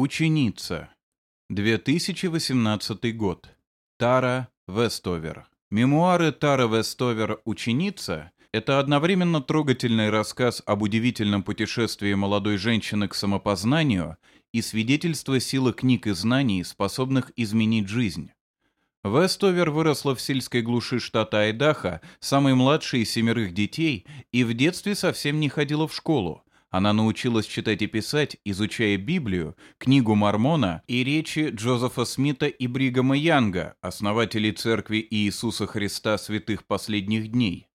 Ученица. 2018 год. Тара Вестовер. Мемуары Тара Вестовер «Ученица» — это одновременно трогательный рассказ об удивительном путешествии молодой женщины к самопознанию и свидетельство силы книг и знаний, способных изменить жизнь. Вестовер выросла в сельской глуши штата Айдахо, самой младшей из семерых детей, и в детстве совсем не ходила в школу. Она научилась читать и писать, изучая Библию, книгу Мормона и речи Джозефа Смита и Бригама Янга, основателей Церкви Иисуса Христа святых последних дней.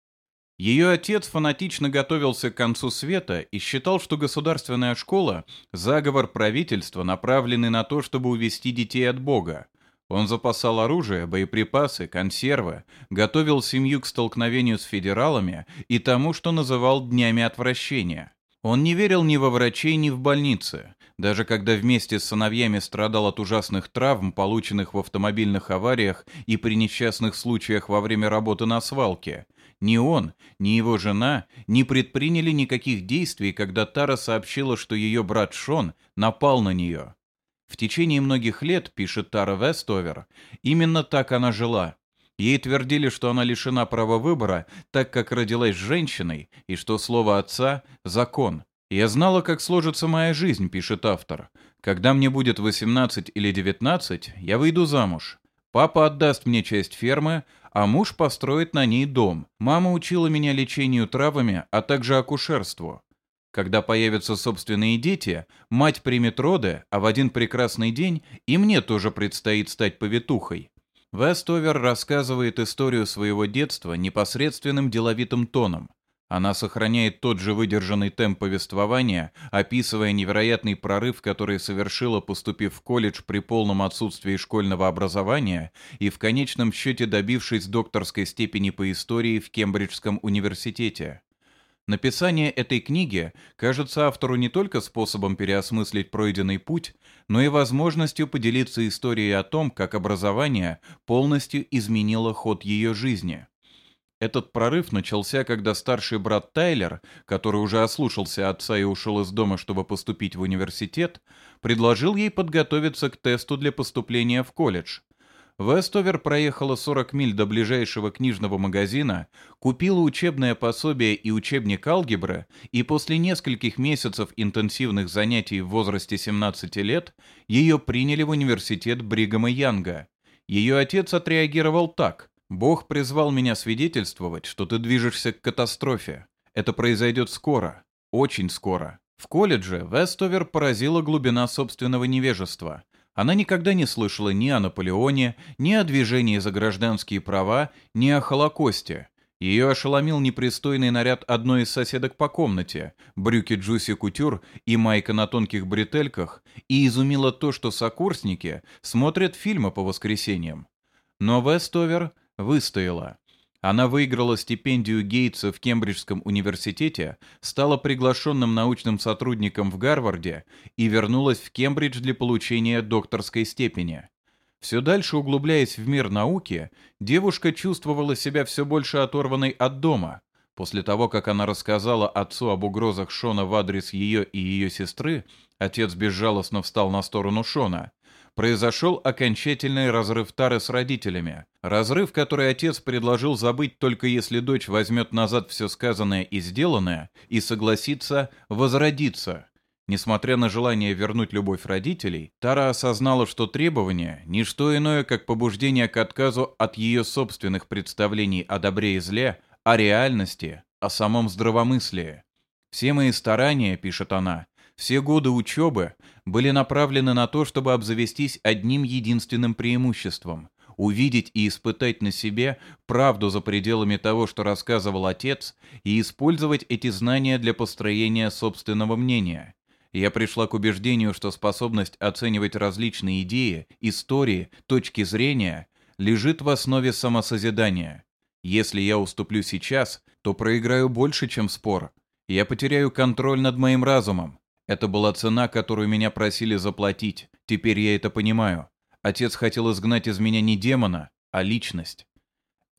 Ее отец фанатично готовился к концу света и считал, что государственная школа – заговор правительства, направленный на то, чтобы увести детей от Бога. Он запасал оружие, боеприпасы, консервы, готовил семью к столкновению с федералами и тому, что называл «днями отвращения». Он не верил ни во врачей, ни в больницы. Даже когда вместе с сыновьями страдал от ужасных травм, полученных в автомобильных авариях и при несчастных случаях во время работы на свалке, ни он, ни его жена не предприняли никаких действий, когда Тара сообщила, что ее брат Шон напал на нее. В течение многих лет, пишет Тара Вестовер, именно так она жила, Ей твердили, что она лишена права выбора, так как родилась женщиной, и что слово отца – закон. «Я знала, как сложится моя жизнь», – пишет автор. «Когда мне будет 18 или 19, я выйду замуж. Папа отдаст мне часть фермы, а муж построит на ней дом. Мама учила меня лечению травами, а также акушерству. Когда появятся собственные дети, мать примет роды, а в один прекрасный день и мне тоже предстоит стать повитухой. Вестовер рассказывает историю своего детства непосредственным деловитым тоном. Она сохраняет тот же выдержанный темп повествования, описывая невероятный прорыв, который совершила, поступив в колледж при полном отсутствии школьного образования и в конечном счете добившись докторской степени по истории в Кембриджском университете. Написание этой книги кажется автору не только способом переосмыслить пройденный путь, но и возможностью поделиться историей о том, как образование полностью изменило ход ее жизни. Этот прорыв начался, когда старший брат Тайлер, который уже ослушался отца и ушел из дома, чтобы поступить в университет, предложил ей подготовиться к тесту для поступления в колледж – Вестовер проехала 40 миль до ближайшего книжного магазина, купила учебное пособие и учебник алгебры, и после нескольких месяцев интенсивных занятий в возрасте 17 лет ее приняли в университет Бригама Янга. Ее отец отреагировал так. «Бог призвал меня свидетельствовать, что ты движешься к катастрофе. Это произойдет скоро, очень скоро». В колледже Вестовер поразила глубина собственного невежества. Она никогда не слышала ни о Наполеоне, ни о движении за гражданские права, ни о Холокосте. Ее ошеломил непристойный наряд одной из соседок по комнате, брюки Джуси Кутюр и майка на тонких бретельках, и изумило то, что сокурсники смотрят фильмы по воскресеньям. Но Вестовер выстояла. Она выиграла стипендию Гейтса в Кембриджском университете, стала приглашенным научным сотрудником в Гарварде и вернулась в Кембридж для получения докторской степени. Все дальше углубляясь в мир науки, девушка чувствовала себя все больше оторванной от дома. После того, как она рассказала отцу об угрозах Шона в адрес ее и ее сестры, отец безжалостно встал на сторону Шона – произошел окончательный разрыв Тары с родителями. Разрыв, который отец предложил забыть только если дочь возьмет назад все сказанное и сделанное и согласится возродиться. Несмотря на желание вернуть любовь родителей, Тара осознала, что требование – не что иное, как побуждение к отказу от ее собственных представлений о добре и зле, о реальности, о самом здравомыслии. «Все мои старания, — пишет она, все годы учебы были направлены на то, чтобы обзавестись одним единственным преимуществом – увидеть и испытать на себе правду за пределами того, что рассказывал отец, и использовать эти знания для построения собственного мнения. Я пришла к убеждению, что способность оценивать различные идеи, истории, точки зрения лежит в основе самосозидания. Если я уступлю сейчас, то проиграю больше, чем спор. Я потеряю контроль над моим разумом. Это была цена, которую меня просили заплатить. Теперь я это понимаю. Отец хотел изгнать из меня не демона, а личность.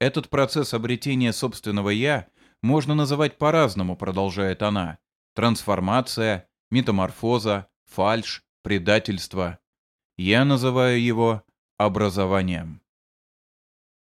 Этот процесс обретения собственного «я» можно называть по-разному, продолжает она. Трансформация, метаморфоза, фальш, предательство. Я называю его образованием.